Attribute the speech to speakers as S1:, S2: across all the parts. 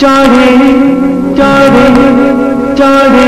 S1: चढ़े चढ़े चढ़े।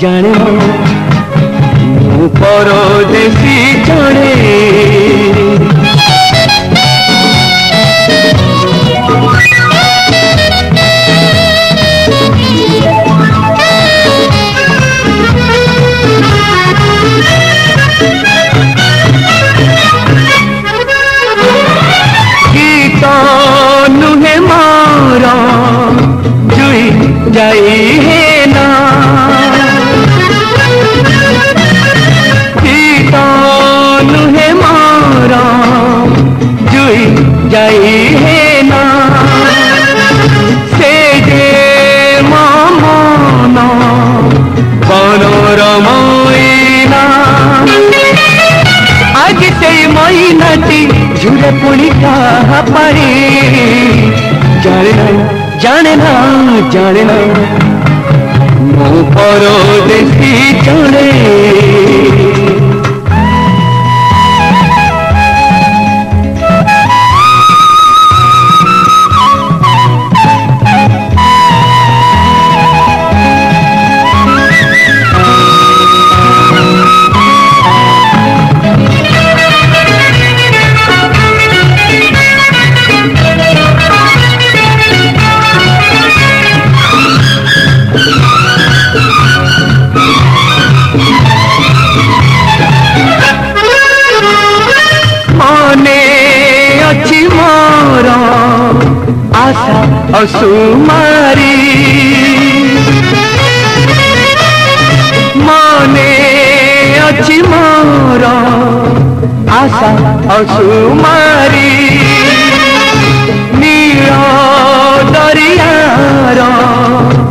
S1: ଜାଣେ ମୁଁ ପରଦେଶୀ ଜଣେ चाहिए ना সেজে মামনা বনরমাইনা আজ সেই মাইনাটি ঝুলে পুলিটা পারি জানে না জানে না জানে না মো পরদেশি জানে মনে অছি মোর আশা অসুমারি মনে অছি মোর আশা অসুমারি নীল দরিয়ার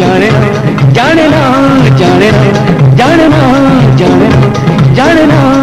S1: जाने जाने ना जाने जाने ना जाने जाने ना।